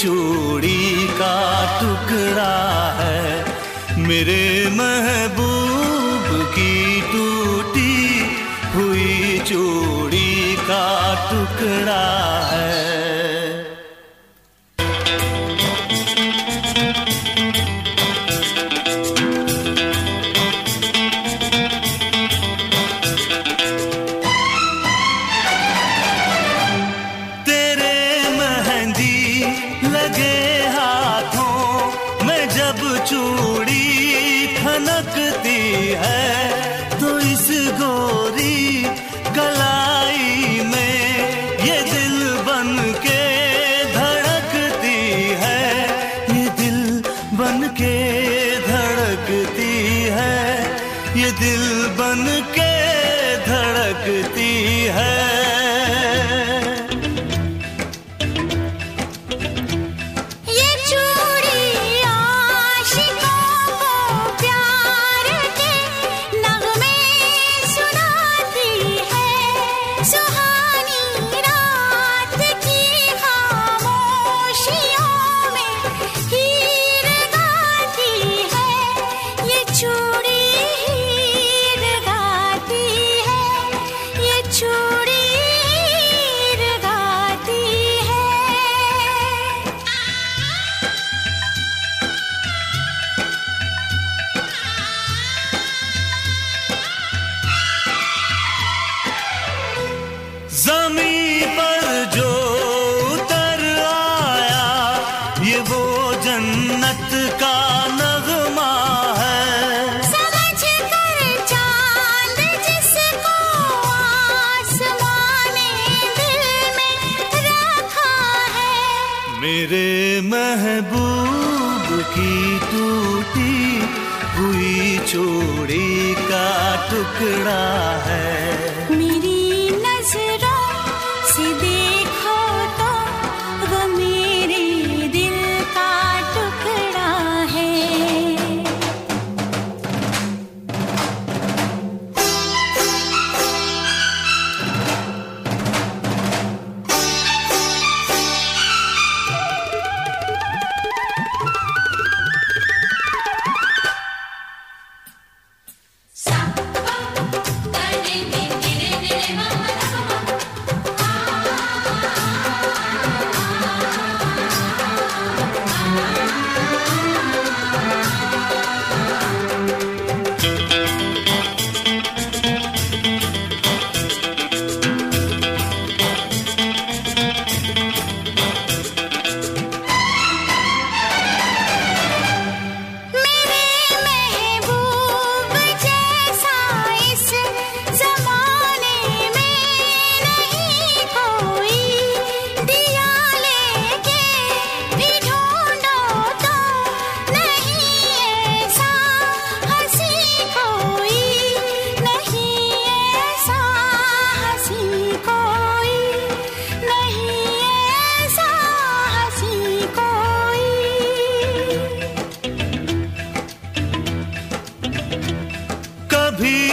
चूड़ी का टुकड़ा है। मेरे महबूब की टूटी हुई चूड़ी का टुकड़ा दिल की टूटी हुई चोरी का टुकड़ा है। मेरी नज़र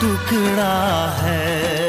टुकड़ा है।